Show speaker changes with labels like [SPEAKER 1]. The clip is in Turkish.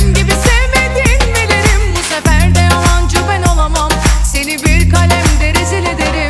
[SPEAKER 1] Ben gibi sevmedin bilirim. Bu sefer de o anca ben olamam. Seni bir kalemde rezil ederim